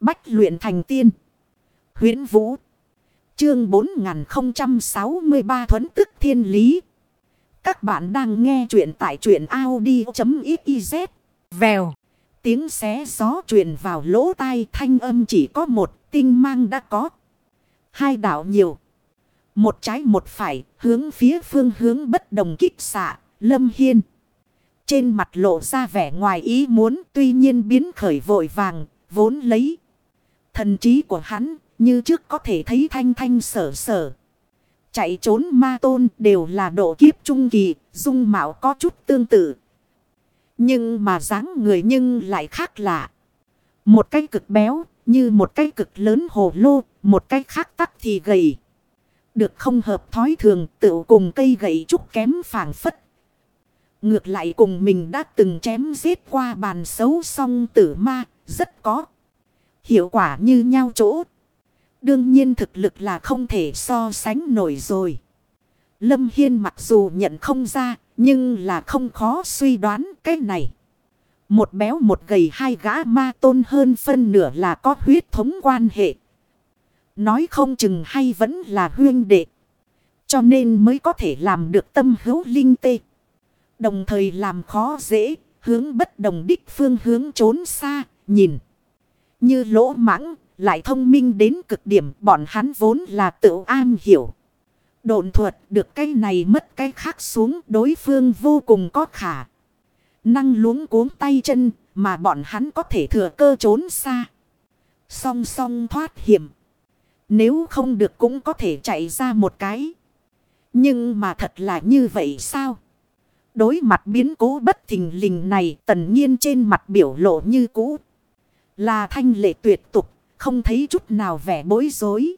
Bách luyện thành tiên. huyễn Vũ. Chương 4063 Thuấn tức thiên lý. Các bạn đang nghe truyện tại truyện Audi.xyz. Vèo. Tiếng xé gió truyền vào lỗ tai thanh âm chỉ có một, tinh mang đã có. Hai đảo nhiều. Một trái một phải, hướng phía phương hướng bất đồng kích xạ. Lâm Hiên. Trên mặt lộ ra vẻ ngoài ý muốn, tuy nhiên biến khởi vội vàng, vốn lấy. Thần trí của hắn như trước có thể thấy thanh thanh sở sở. Chạy trốn ma tôn đều là độ kiếp trung kỳ, dung mạo có chút tương tự. Nhưng mà dáng người nhưng lại khác lạ. Một cái cực béo, như một cái cực lớn hồ lô, một cái khác tắc thì gầy. Được không hợp thói thường tự cùng cây gậy trúc kém phản phất. Ngược lại cùng mình đã từng chém giết qua bàn xấu song tử ma, rất có. Hiệu quả như nhau chỗ. Đương nhiên thực lực là không thể so sánh nổi rồi. Lâm Hiên mặc dù nhận không ra, nhưng là không khó suy đoán cái này. Một béo một gầy hai gã ma tôn hơn phân nửa là có huyết thống quan hệ. Nói không chừng hay vẫn là huyên đệ. Cho nên mới có thể làm được tâm hữu linh tê. Đồng thời làm khó dễ, hướng bất đồng đích phương hướng trốn xa, nhìn. Như lỗ mãng, lại thông minh đến cực điểm bọn hắn vốn là tự an hiểu. Độn thuật được cái này mất cái khác xuống đối phương vô cùng có khả. Năng luống cuốn tay chân mà bọn hắn có thể thừa cơ trốn xa. Song song thoát hiểm. Nếu không được cũng có thể chạy ra một cái. Nhưng mà thật là như vậy sao? Đối mặt biến cố bất thình lình này tần nhiên trên mặt biểu lộ như cũ. Là thanh lệ tuyệt tục, không thấy chút nào vẻ bối rối.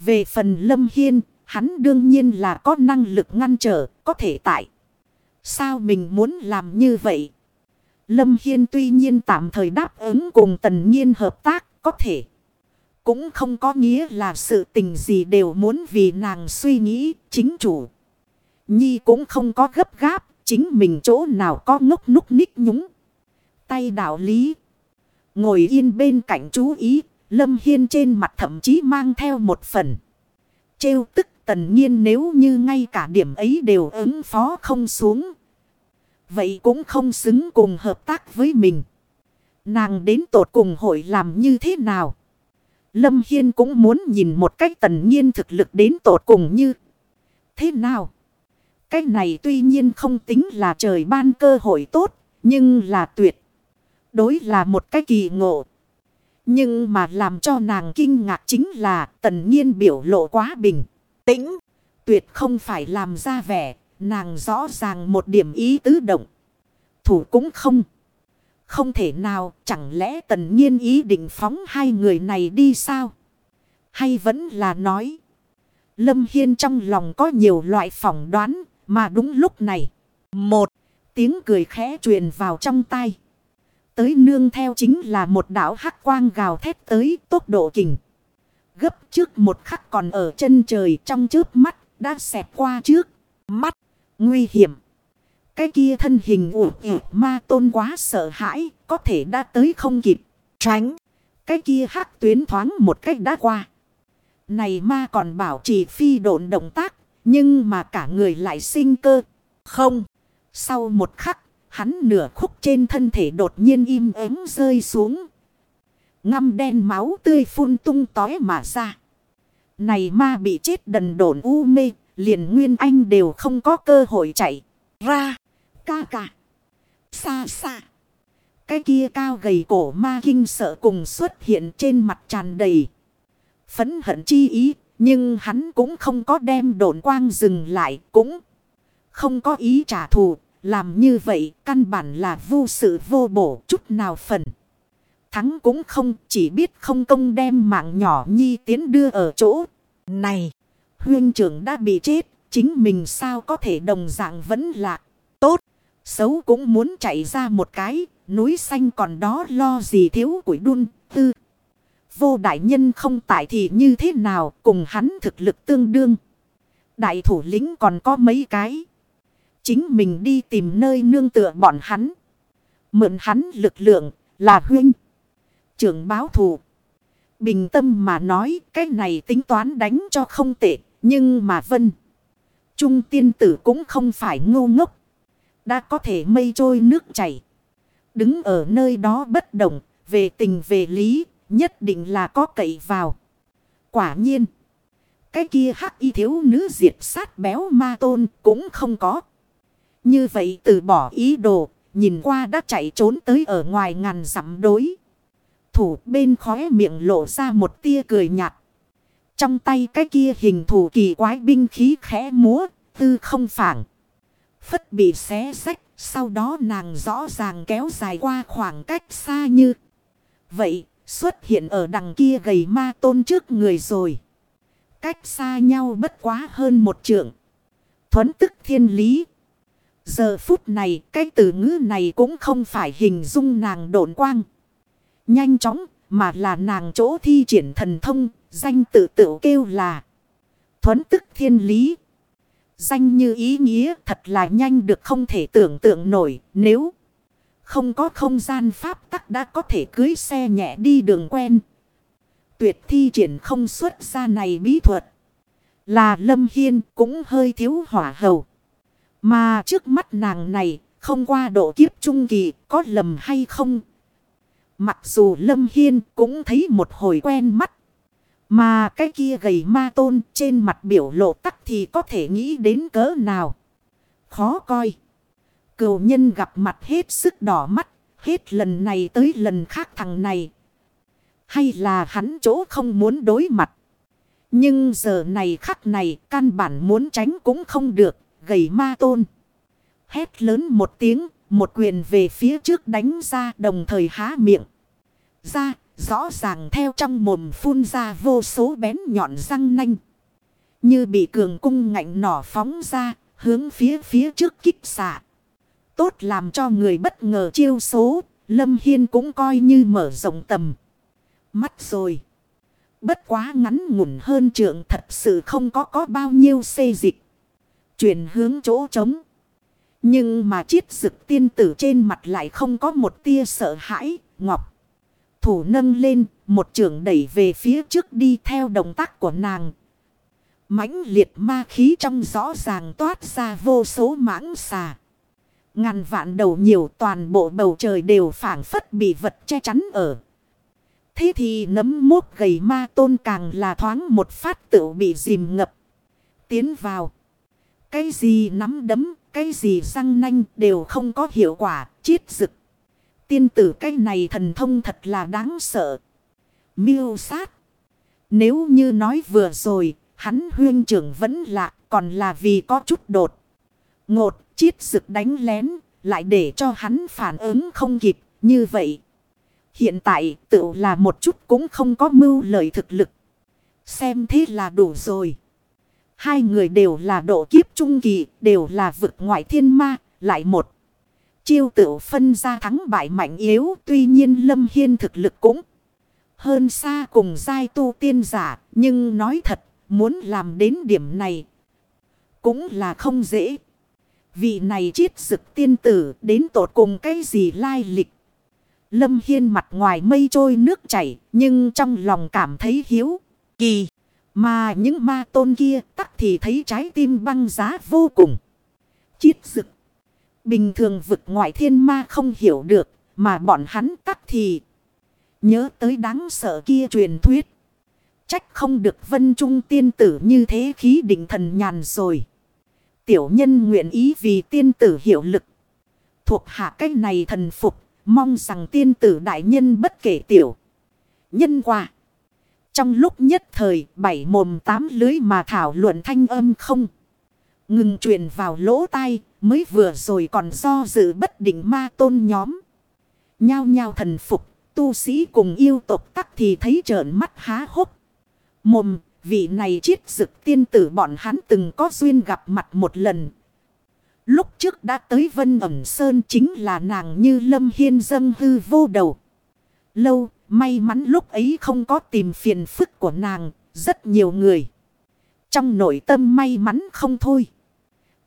Về phần lâm hiên, hắn đương nhiên là có năng lực ngăn trở, có thể tại. Sao mình muốn làm như vậy? Lâm Hiên tuy nhiên tạm thời đáp ứng cùng tần nhiên hợp tác, có thể. Cũng không có nghĩa là sự tình gì đều muốn vì nàng suy nghĩ, chính chủ. Nhi cũng không có gấp gáp, chính mình chỗ nào có ngốc núc ních nhúng. Tay đạo lý. Ngồi yên bên cạnh chú ý, Lâm Hiên trên mặt thậm chí mang theo một phần. Trêu tức tần nhiên nếu như ngay cả điểm ấy đều ứng phó không xuống. Vậy cũng không xứng cùng hợp tác với mình. Nàng đến tột cùng hội làm như thế nào? Lâm Hiên cũng muốn nhìn một cách tần nhiên thực lực đến tột cùng như thế nào? cái này tuy nhiên không tính là trời ban cơ hội tốt, nhưng là tuyệt. Đối là một cái kỳ ngộ. Nhưng mà làm cho nàng kinh ngạc chính là tần nhiên biểu lộ quá bình, tĩnh. Tuyệt không phải làm ra vẻ, nàng rõ ràng một điểm ý tứ động. Thủ cũng không. Không thể nào, chẳng lẽ tần nhiên ý định phóng hai người này đi sao? Hay vẫn là nói. Lâm Hiên trong lòng có nhiều loại phỏng đoán, mà đúng lúc này. Một, tiếng cười khẽ truyền vào trong tay. Tới nương theo chính là một đảo hắc quang gào thét tới tốc độ kình. Gấp trước một khắc còn ở chân trời trong trước mắt đã xẹt qua trước. Mắt, nguy hiểm. Cái kia thân hình ủ ủ ma tôn quá sợ hãi, có thể đã tới không kịp. Tránh, cái kia hắc tuyến thoáng một cách đã qua. Này ma còn bảo trì phi độn động tác, nhưng mà cả người lại sinh cơ. Không, sau một khắc, hắn nửa khúc trên thân thể đột nhiên im ắng rơi xuống. Ngâm đen máu tươi phun tung tói mà ra. Này ma bị chết đần đồn u mê, liền Nguyên Anh đều không có cơ hội chạy ra. Ca ca. Xa xa. Cái kia cao gầy cổ ma kinh sợ cùng xuất hiện trên mặt tràn đầy. Phấn hận chi ý. Nhưng hắn cũng không có đem đồn quang dừng lại. Cũng không có ý trả thù. Làm như vậy căn bản là vô sự vô bổ chút nào phần. Thắng cũng không chỉ biết không công đem mạng nhỏ nhi tiến đưa ở chỗ. Này, huyên trưởng đã bị chết. Chính mình sao có thể đồng dạng vẫn là tốt. Xấu cũng muốn chạy ra một cái. Núi xanh còn đó lo gì thiếu củi đun tư. Vô đại nhân không tại thì như thế nào cùng hắn thực lực tương đương. Đại thủ lĩnh còn có mấy cái. Chính mình đi tìm nơi nương tựa bọn hắn. Mượn hắn lực lượng là huynh. Trưởng báo thù. Bình tâm mà nói, cái này tính toán đánh cho không tệ. Nhưng mà vân. Trung tiên tử cũng không phải ngu ngốc. Đã có thể mây trôi nước chảy. Đứng ở nơi đó bất động. Về tình về lý. Nhất định là có cậy vào. Quả nhiên. Cái kia hắc y thiếu nữ diệt sát béo ma tôn cũng không có. Như vậy từ bỏ ý đồ. Nhìn qua đã chạy trốn tới ở ngoài ngàn dặm đối. Thủ bên khóe miệng lộ ra một tia cười nhạt. Trong tay cái kia hình thủ kỳ quái binh khí khẽ múa, tư không phản. Phất bị xé sách, sau đó nàng rõ ràng kéo dài qua khoảng cách xa như. Vậy, xuất hiện ở đằng kia gầy ma tôn trước người rồi. Cách xa nhau bất quá hơn một trượng. Thuấn tức thiên lý. Giờ phút này, cái từ ngữ này cũng không phải hình dung nàng độn quang. Nhanh chóng, mà là nàng chỗ thi triển thần thông, danh tự tự kêu là Thuấn tức thiên lý. Danh như ý nghĩa thật là nhanh được không thể tưởng tượng nổi nếu không có không gian pháp tắc đã có thể cưới xe nhẹ đi đường quen. Tuyệt thi triển không xuất ra này bí thuật. Là Lâm Hiên cũng hơi thiếu hỏa hầu. Mà trước mắt nàng này, không qua độ kiếp trung kỳ, có lầm hay không. Mặc dù Lâm Hiên cũng thấy một hồi quen mắt. Mà cái kia gầy ma tôn trên mặt biểu lộ tắc thì có thể nghĩ đến cỡ nào. Khó coi. Cựu nhân gặp mặt hết sức đỏ mắt. Hết lần này tới lần khác thằng này. Hay là hắn chỗ không muốn đối mặt. Nhưng giờ này khắc này, căn bản muốn tránh cũng không được. Gầy ma tôn. Hét lớn một tiếng. Một quyền về phía trước đánh ra đồng thời há miệng. Ra Rõ ràng theo trong mồm phun ra vô số bén nhọn răng nanh. Như bị cường cung ngạnh nỏ phóng ra, hướng phía phía trước kích xạ. Tốt làm cho người bất ngờ chiêu số, Lâm Hiên cũng coi như mở rộng tầm. Mắt rồi. Bất quá ngắn ngủn hơn trượng thật sự không có có bao nhiêu xê dịch. Chuyển hướng chỗ trống. Nhưng mà chiết dực tiên tử trên mặt lại không có một tia sợ hãi, ngọc thủ nâng lên, một trường đẩy về phía trước đi theo động tác của nàng. mãnh liệt ma khí trong rõ ràng toát ra vô số mãng xà. Ngàn vạn đầu nhiều toàn bộ bầu trời đều phản phất bị vật che chắn ở. Thế thì nấm mốt gầy ma tôn càng là thoáng một phát tựu bị dìm ngập. Tiến vào. Cái gì nắm đấm, cái gì răng nanh đều không có hiệu quả, chiết rực. Tiên tử cái này thần thông thật là đáng sợ. Miêu sát. Nếu như nói vừa rồi, hắn huyên trưởng vẫn lạ, còn là vì có chút đột. Ngột, chiết rực đánh lén, lại để cho hắn phản ứng không kịp, như vậy. Hiện tại, tự là một chút cũng không có mưu lợi thực lực. Xem thế là đủ rồi. Hai người đều là độ kiếp trung kỳ, đều là vực ngoại thiên ma, lại một. Chiêu tự phân ra thắng bại mạnh yếu tuy nhiên Lâm Hiên thực lực cũng hơn xa cùng giai tu tiên giả. Nhưng nói thật muốn làm đến điểm này cũng là không dễ. Vị này chiết dực tiên tử đến tột cùng cái gì lai lịch. Lâm Hiên mặt ngoài mây trôi nước chảy nhưng trong lòng cảm thấy hiếu, kỳ. Mà những ma tôn kia tắc thì thấy trái tim băng giá vô cùng. Chiết rực. Bình thường vực ngoại thiên ma không hiểu được, mà bọn hắn tắc thì nhớ tới đáng sợ kia truyền thuyết. Trách không được vân trung tiên tử như thế khí định thần nhàn rồi. Tiểu nhân nguyện ý vì tiên tử hiệu lực. Thuộc hạ cách này thần phục, mong rằng tiên tử đại nhân bất kể tiểu. Nhân quả. Trong lúc nhất thời, bảy mồm tám lưới mà thảo luận thanh âm không. Ngừng truyền vào lỗ tai, mới vừa rồi còn do dự bất định ma tôn nhóm. Nhao nhao thần phục, tu sĩ cùng yêu tộc tắc thì thấy trợn mắt há hốc. Mồm, vị này chiết dực tiên tử bọn hắn từng có duyên gặp mặt một lần. Lúc trước đã tới Vân ẩm Sơn chính là nàng như lâm hiên dâng hư vô đầu. Lâu, may mắn lúc ấy không có tìm phiền phức của nàng, rất nhiều người. Trong nội tâm may mắn không thôi.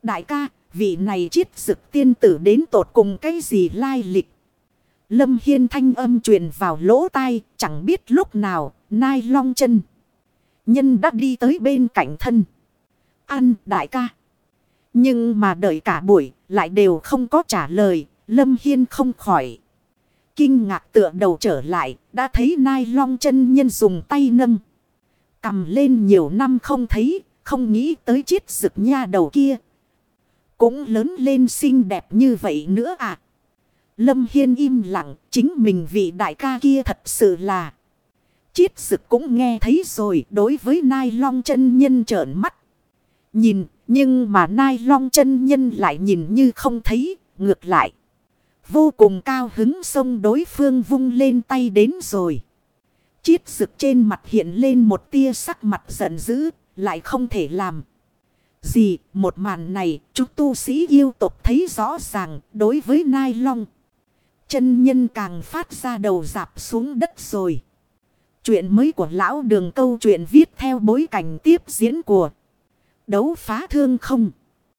Đại ca, vị này chiết dực tiên tử đến tột cùng cái gì lai lịch. Lâm Hiên thanh âm truyền vào lỗ tai, chẳng biết lúc nào, Nai long chân. Nhân đã đi tới bên cạnh thân. Ăn đại ca. Nhưng mà đợi cả buổi lại đều không có trả lời. Lâm Hiên không khỏi. Kinh ngạc tựa đầu trở lại. Đã thấy nai long chân nhân dùng tay nâng. Cầm lên nhiều năm không thấy. Không nghĩ tới chiếc rực nha đầu kia. Cũng lớn lên xinh đẹp như vậy nữa à. Lâm Hiên im lặng. Chính mình vị đại ca kia thật sự là. Chiết sực cũng nghe thấy rồi đối với Nai Long chân nhân trợn mắt. Nhìn, nhưng mà Nai Long chân nhân lại nhìn như không thấy, ngược lại. Vô cùng cao hứng sông đối phương vung lên tay đến rồi. Chiết sực trên mặt hiện lên một tia sắc mặt giận dữ, lại không thể làm. Gì, một màn này, chúng tu sĩ yêu tục thấy rõ ràng đối với Nai Long. Chân nhân càng phát ra đầu dạp xuống đất rồi. Chuyện mới của lão đường câu chuyện viết theo bối cảnh tiếp diễn của đấu phá thương không.